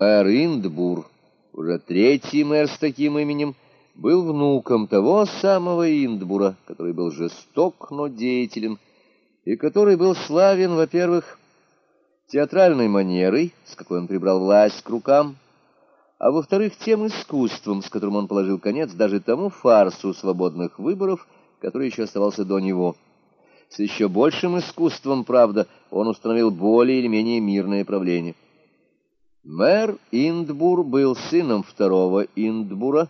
Мэр Индбур, уже третий мэр с таким именем, был внуком того самого Индбура, который был жесток, но деятелен, и который был славен, во-первых, театральной манерой, с какой он прибрал власть к рукам, а во-вторых, тем искусством, с которым он положил конец даже тому фарсу свободных выборов, который еще оставался до него. С еще большим искусством, правда, он установил более или менее мирное правление. Мэр Индбур был сыном второго Индбура,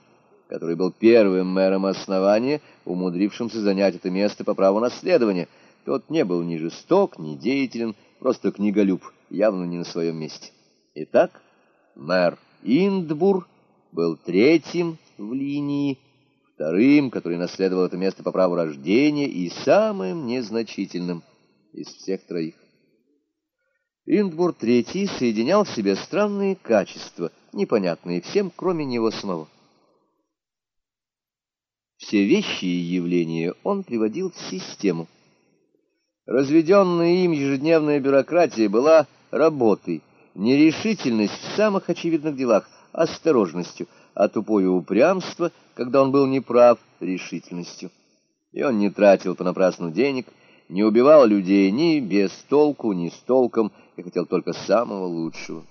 который был первым мэром основания, умудрившимся занять это место по праву наследования. Тот не был ни жесток, ни деятелен, просто книголюб, явно не на своем месте. Итак, мэр Индбур был третьим в линии, вторым, который наследовал это место по праву рождения, и самым незначительным из всех троих. Индбур III соединял в себе странные качества, непонятные всем, кроме него самого. Все вещи и явления он приводил в систему. Разведенная им ежедневная бюрократия была работой, нерешительность в самых очевидных делах, осторожностью, а тупое упрямство, когда он был неправ, решительностью. И он не тратил понапрасну денег, не убивал людей ни без толку, ни с толком, и хотел только самого лучшего.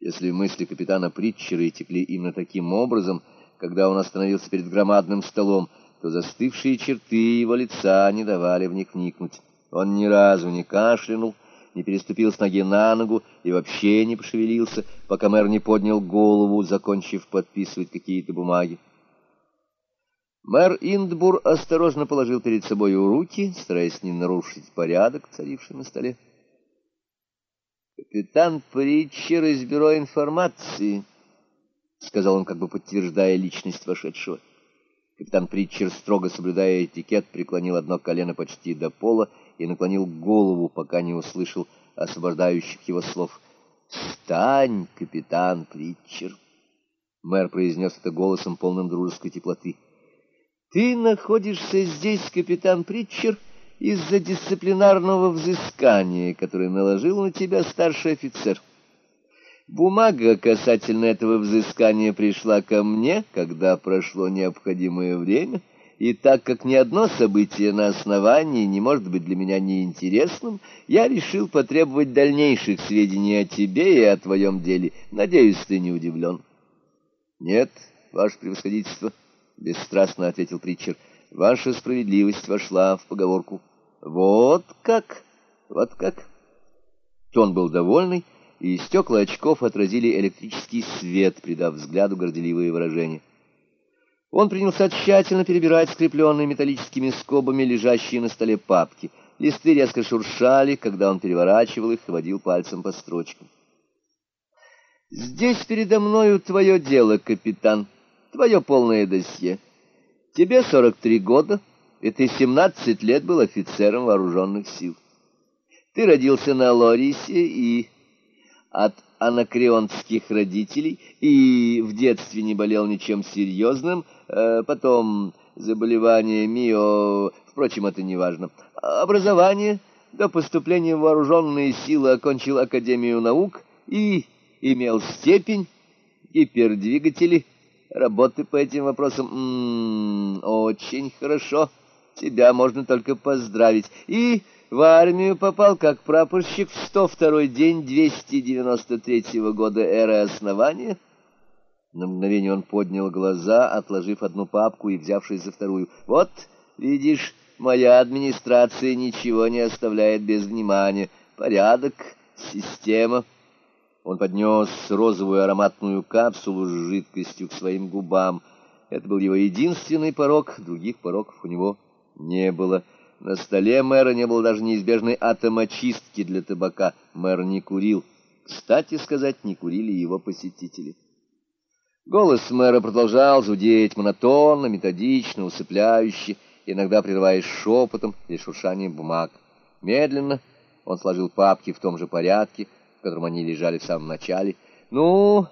Если мысли капитана Притчера и текли именно таким образом, когда он остановился перед громадным столом, то застывшие черты его лица не давали в них вникнуть. Он ни разу не кашлянул, не переступил с ноги на ногу и вообще не пошевелился, пока мэр не поднял голову, закончив подписывать какие-то бумаги. Мэр Индбур осторожно положил перед собой руки, стараясь не нарушить порядок, царивший на столе. «Капитан Притчер из бюро информации», — сказал он, как бы подтверждая личность вошедшего. Капитан Притчер, строго соблюдая этикет, преклонил одно колено почти до пола и наклонил голову, пока не услышал освобождающих его слов. «Встань, капитан Притчер!» Мэр произнес это голосом, полным дружеской теплоты. Ты находишься здесь, капитан Притчер, из-за дисциплинарного взыскания, которое наложил на тебя старший офицер. Бумага касательно этого взыскания пришла ко мне, когда прошло необходимое время, и так как ни одно событие на основании не может быть для меня неинтересным, я решил потребовать дальнейших сведений о тебе и о твоем деле. Надеюсь, ты не удивлен. — Нет, ваше превосходительство. —— бесстрастно ответил Притчер. — Ваша справедливость вошла в поговорку. — Вот как? Вот как? Тон был довольный, и стекла очков отразили электрический свет, придав взгляду горделивые выражения. Он принялся тщательно перебирать скрепленные металлическими скобами лежащие на столе папки. Листы резко шуршали, когда он переворачивал их и водил пальцем по строчкам. «Здесь передо мною твое дело, капитан», твое полное досье. Тебе 43 года, и ты 17 лет был офицером вооруженных сил. Ты родился на Лорисе и от анакреонских родителей, и в детстве не болел ничем серьезным, э, потом заболевание МИО, впрочем, это не важно. Образование до поступления в вооруженные силы окончил Академию наук и имел степень гипердвигателей, Работы по этим вопросам М -м, очень хорошо. Тебя можно только поздравить. И в армию попал как прапорщик в 102 день 293 -го года эры основания. На мгновение он поднял глаза, отложив одну папку и взявшись за вторую. Вот, видишь, моя администрация ничего не оставляет без внимания. Порядок, система. Он поднес розовую ароматную капсулу с жидкостью к своим губам. Это был его единственный порог, других пороков у него не было. На столе мэра не было даже неизбежной атомочистки для табака. Мэр не курил. Кстати сказать, не курили его посетители. Голос мэра продолжал зудеть монотонно, методично, усыпляюще, иногда прерываясь шепотом или шуршанием бумаг. Медленно он сложил папки в том же порядке, котором они лежали в самом начале. «Ну,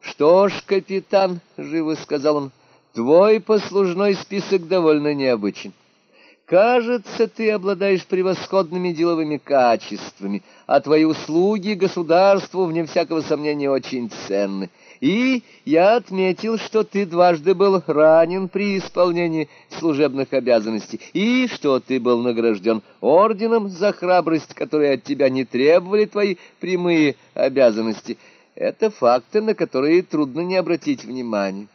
что ж, капитан, — живо сказал он, — твой послужной список довольно необычен. Кажется, ты обладаешь превосходными деловыми качествами, а твои услуги государству, вне всякого сомнения, очень ценны. И я отметил, что ты дважды был ранен при исполнении служебных обязанностей, и что ты был награжден орденом за храбрость, который от тебя не требовали твои прямые обязанности. Это факты, на которые трудно не обратить внимания.